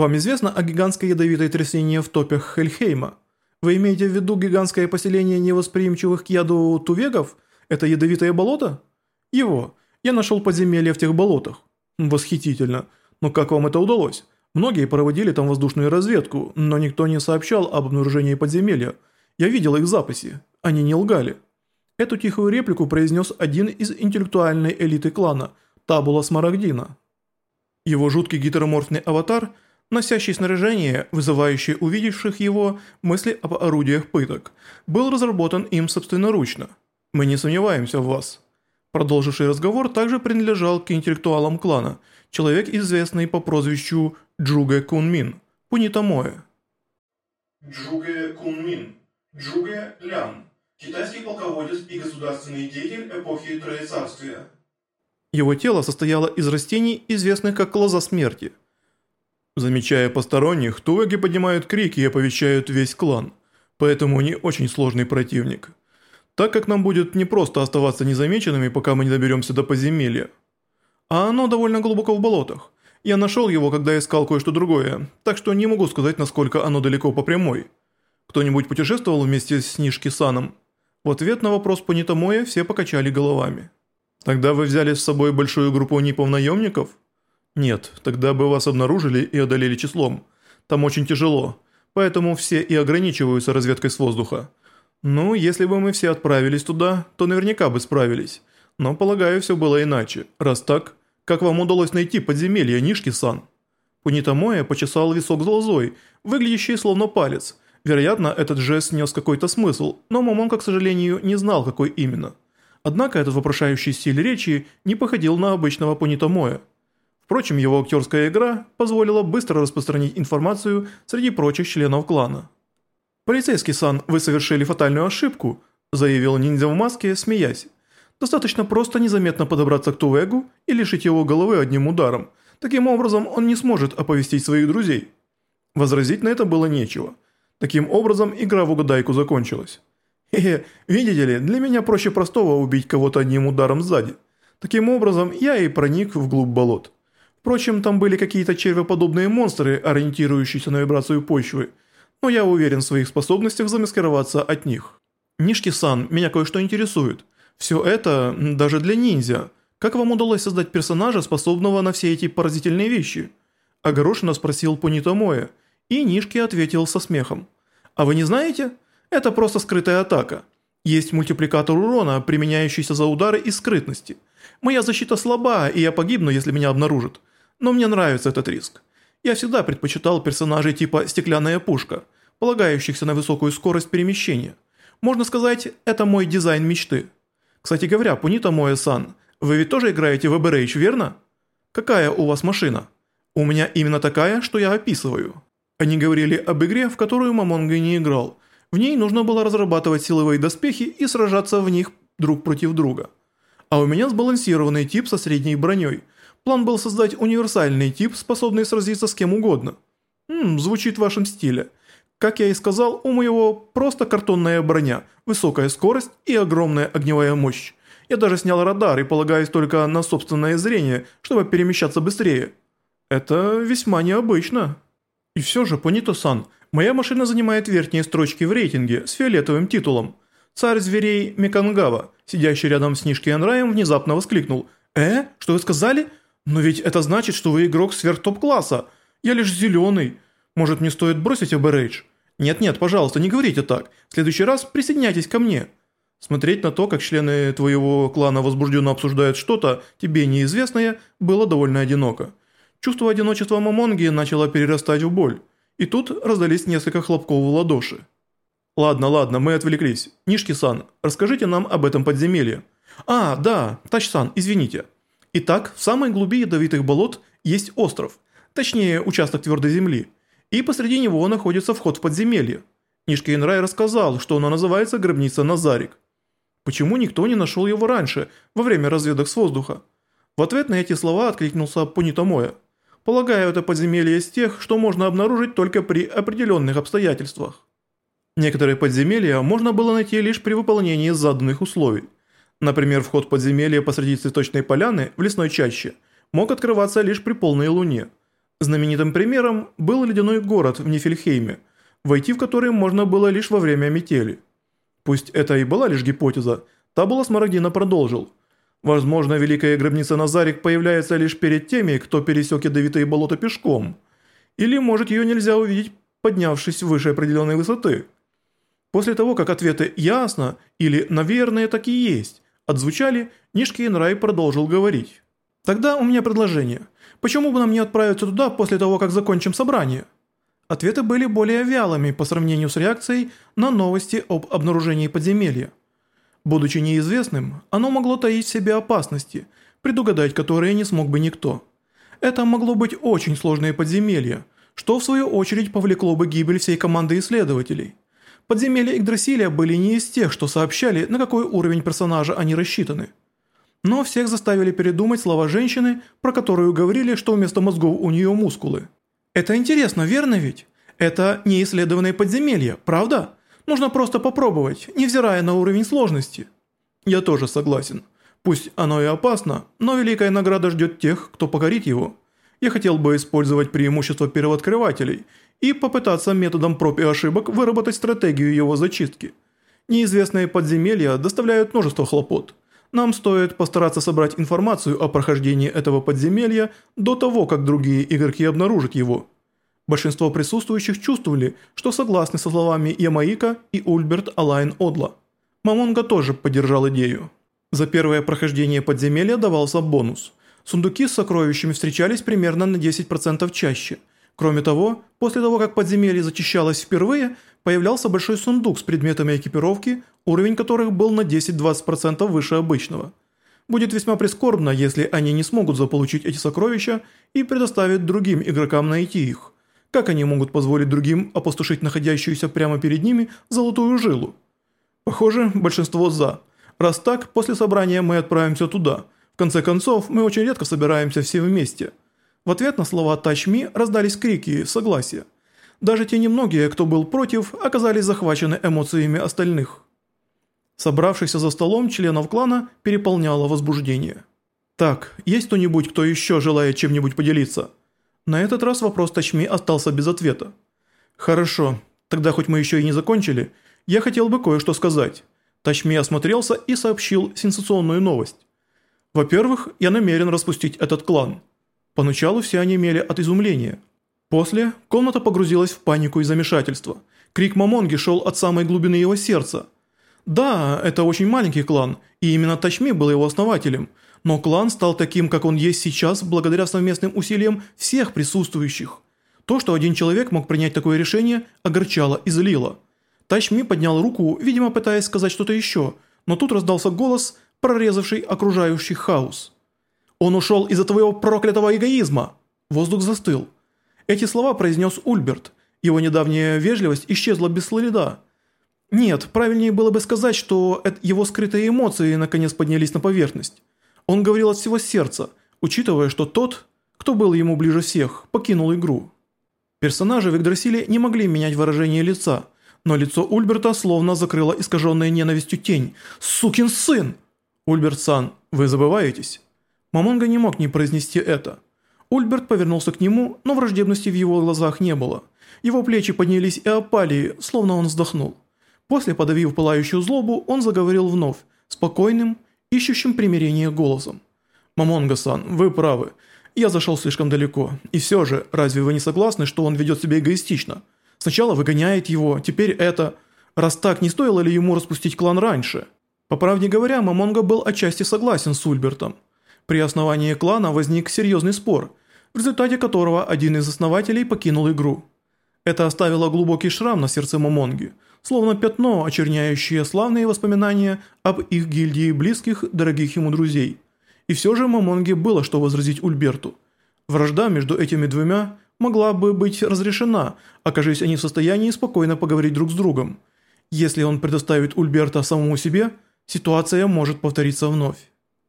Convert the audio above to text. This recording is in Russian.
Вам известно о гигантской ядовитой трясине в топях Хельхейма? Вы имеете в виду гигантское поселение невосприимчивых к яду тувегов? Это ядовитое болото? Его. Я нашел подземелье в тех болотах. Восхитительно. Но как вам это удалось? Многие проводили там воздушную разведку, но никто не сообщал об обнаружении подземелья. Я видел их записи. Они не лгали. Эту тихую реплику произнес один из интеллектуальной элиты клана, Табула Смарагдина. Его жуткий гетероморфный аватар, носящий снаряжение, вызывающий увидевших его мысли об орудиях пыток, был разработан им собственноручно. Мы не сомневаемся в вас. Продолживший разговор также принадлежал к интеллектуалам клана, человек, известный по прозвищу Джуге Кунмин, Пунитамоэ. Джуге Кунмин, Джуге Лян, китайский полководец и государственный деятель эпохи Троецарствия. Его тело состояло из растений, известных как лоза смерти. Замечая посторонних, тувеги поднимают крики и оповещают весь клан, поэтому они очень сложный противник. Так как нам будет непросто оставаться незамеченными, пока мы не доберемся до подземелья. А оно довольно глубоко в болотах. Я нашел его, когда искал кое-что другое, так что не могу сказать, насколько оно далеко по прямой. Кто-нибудь путешествовал вместе с Нишки-саном? В ответ на вопрос по Нитамое все покачали головами. «Тогда вы взяли с собой большую группу нипов-наемников?» «Нет, тогда бы вас обнаружили и одолели числом. Там очень тяжело, поэтому все и ограничиваются разведкой с воздуха. Ну, если бы мы все отправились туда, то наверняка бы справились. Но, полагаю, все было иначе. Раз так, как вам удалось найти подземелье Нишки-сан?» Пунитамоя почесал висок злозой, выглядящий словно палец – Вероятно, этот жест нес какой-то смысл, но Момонга, к сожалению, не знал, какой именно. Однако этот вопрошающий стиль речи не походил на обычного Пунитто Моэ. Впрочем, его актерская игра позволила быстро распространить информацию среди прочих членов клана. «Полицейский сан, вы совершили фатальную ошибку», заявил ниндзя в маске, смеясь. «Достаточно просто незаметно подобраться к Тувегу и лишить его головы одним ударом. Таким образом, он не сможет оповестить своих друзей». Возразить на это было нечего. Таким образом, игра в угадайку закончилась. Хе-хе, видите ли, для меня проще простого убить кого-то одним ударом сзади. Таким образом, я и проник вглубь болот. Впрочем, там были какие-то червеподобные монстры, ориентирующиеся на вибрацию почвы, но я уверен в своих способностях замаскироваться от них. Нишки-сан, меня кое-что интересует. Все это, даже для ниндзя. Как вам удалось создать персонажа, способного на все эти поразительные вещи? Огорошенно спросил Понитомоя, и Нишки ответил со смехом. «А вы не знаете? Это просто скрытая атака. Есть мультипликатор урона, применяющийся за удары и скрытности. Моя защита слаба, и я погибну, если меня обнаружат. Но мне нравится этот риск. Я всегда предпочитал персонажей типа «стеклянная пушка», полагающихся на высокую скорость перемещения. Можно сказать, это мой дизайн мечты. Кстати говоря, Пунита Моэ-сан, вы ведь тоже играете в Эберейч, верно? Какая у вас машина? У меня именно такая, что я описываю. Они говорили об игре, в которую Мамонга не играл. В ней нужно было разрабатывать силовые доспехи и сражаться в них друг против друга. А у меня сбалансированный тип со средней броней. План был создать универсальный тип, способный сразиться с кем угодно. Ммм, звучит в вашем стиле. Как я и сказал, у моего просто картонная броня, высокая скорость и огромная огневая мощь. Я даже снял радар и полагаюсь только на собственное зрение, чтобы перемещаться быстрее. Это весьма необычно. И все же, Понито-сан, моя машина занимает верхние строчки в рейтинге с фиолетовым титулом. Царь зверей Мекангава, сидящий рядом с Нишки Анраем, внезапно воскликнул. «Э? Что вы сказали? Но ведь это значит, что вы игрок сверх-топ-класса. Я лишь зеленый. Может, мне стоит бросить Эберейдж? Нет-нет, пожалуйста, не говорите так. В следующий раз присоединяйтесь ко мне». Смотреть на то, как члены твоего клана возбужденно обсуждают что-то, тебе неизвестное, было довольно одиноко. Чувство одиночества Мамонги начало перерастать в боль, и тут раздались несколько хлопков в ладоши. «Ладно, ладно, мы отвлеклись. Нишки-сан, расскажите нам об этом подземелье». «А, да, Тач-сан, извините». Итак, в самой глуби ядовитых болот есть остров, точнее участок твердой земли, и посреди него находится вход в подземелье. Нишки Инрай рассказал, что оно называется гробница Назарик. Почему никто не нашел его раньше, во время разведок с воздуха? В ответ на эти слова откликнулся Пунитомоя. Полагаю, это подземелье из тех, что можно обнаружить только при определенных обстоятельствах. Некоторые подземелья можно было найти лишь при выполнении заданных условий. Например, вход в подземелье посреди цветочной поляны в лесной чаще мог открываться лишь при полной луне. Знаменитым примером был ледяной город в Нифельхейме, войти в который можно было лишь во время метели. Пусть это и была лишь гипотеза, Табула Смарагдина продолжил. Возможно, Великая Гробница Назарик появляется лишь перед теми, кто пересек ядовитые болота пешком. Или, может, ее нельзя увидеть, поднявшись выше определенной высоты. После того, как ответы «ясно» или «наверное» так и есть отзвучали, Нишкин Рай продолжил говорить. «Тогда у меня предложение. Почему бы нам не отправиться туда после того, как закончим собрание?» Ответы были более вялыми по сравнению с реакцией на новости об обнаружении подземелья. Будучи неизвестным, оно могло таить в себе опасности, предугадать которые не смог бы никто. Это могло быть очень сложное подземелье, что в свою очередь повлекло бы гибель всей команды исследователей. Подземелья Игдрасиля были не из тех, что сообщали, на какой уровень персонажа они рассчитаны. Но всех заставили передумать слова женщины, про которую говорили, что вместо мозгов у нее мускулы. Это интересно, верно ведь? Это не исследованное подземелье, правда? Нужно просто попробовать, невзирая на уровень сложности. Я тоже согласен. Пусть оно и опасно, но великая награда ждет тех, кто покорит его. Я хотел бы использовать преимущество первооткрывателей и попытаться методом проб и ошибок выработать стратегию его зачистки. Неизвестные подземелья доставляют множество хлопот. Нам стоит постараться собрать информацию о прохождении этого подземелья до того, как другие игроки обнаружат его. Большинство присутствующих чувствовали, что согласны со словами Ямаика и Ульберт Алайн Одла. Мамонга тоже поддержал идею. За первое прохождение подземелья давался бонус. Сундуки с сокровищами встречались примерно на 10% чаще. Кроме того, после того, как подземелье зачищалось впервые, появлялся большой сундук с предметами экипировки, уровень которых был на 10-20% выше обычного. Будет весьма прискорбно, если они не смогут заполучить эти сокровища и предоставят другим игрокам найти их. Как они могут позволить другим опустошить находящуюся прямо перед ними золотую жилу? Похоже, большинство за. Раз так, после собрания мы отправимся туда. Конце концов, мы очень редко собираемся все вместе. В ответ на слова «Touch Me» раздались крики согласия. Даже те немногие, кто был против, оказались захвачены эмоциями остальных. Собравшихся за столом членов клана переполняло возбуждение. «Так, есть кто-нибудь, кто еще желает чем-нибудь поделиться?» На этот раз вопрос Тачми остался без ответа. «Хорошо, тогда хоть мы еще и не закончили, я хотел бы кое-что сказать». Тачми осмотрелся и сообщил сенсационную новость. «Во-первых, я намерен распустить этот клан». Поначалу все они имели от изумления. После комната погрузилась в панику и замешательство. Крик Мамонги шел от самой глубины его сердца. Да, это очень маленький клан, и именно Тачми был его основателем – но клан стал таким, как он есть сейчас, благодаря совместным усилиям всех присутствующих. То, что один человек мог принять такое решение, огорчало и злило. Тачми поднял руку, видимо пытаясь сказать что-то еще, но тут раздался голос, прорезавший окружающий хаос. «Он ушел из-за твоего проклятого эгоизма!» Воздух застыл. Эти слова произнес Ульберт. Его недавняя вежливость исчезла без следа. Нет, правильнее было бы сказать, что его скрытые эмоции наконец поднялись на поверхность. Он говорил от всего сердца, учитывая, что тот, кто был ему ближе всех, покинул игру. Персонажи в Игдрасиле не могли менять выражение лица, но лицо Ульберта словно закрыло искаженная ненавистью тень. «Сукин сын!» «Ульберт-сан, вы забываетесь?» Мамонга не мог не произнести это. Ульберт повернулся к нему, но враждебности в его глазах не было. Его плечи поднялись и опали, словно он вздохнул. После, подавив пылающую злобу, он заговорил вновь, спокойным ищущим примирение голосом. «Мамонга-сан, вы правы. Я зашел слишком далеко. И все же, разве вы не согласны, что он ведет себя эгоистично? Сначала выгоняет его, теперь это... Раз так, не стоило ли ему распустить клан раньше?» По правде говоря, Мамонга был отчасти согласен с Ульбертом. При основании клана возник серьезный спор, в результате которого один из основателей покинул игру. Это оставило глубокий шрам на сердце Мамонги – словно пятно, очерняющее славные воспоминания об их гильдии близких, дорогих ему друзей. И все же Мамонге было что возразить Ульберту. Вражда между этими двумя могла бы быть разрешена, окажись они в состоянии спокойно поговорить друг с другом. Если он предоставит Ульберта самому себе, ситуация может повториться вновь.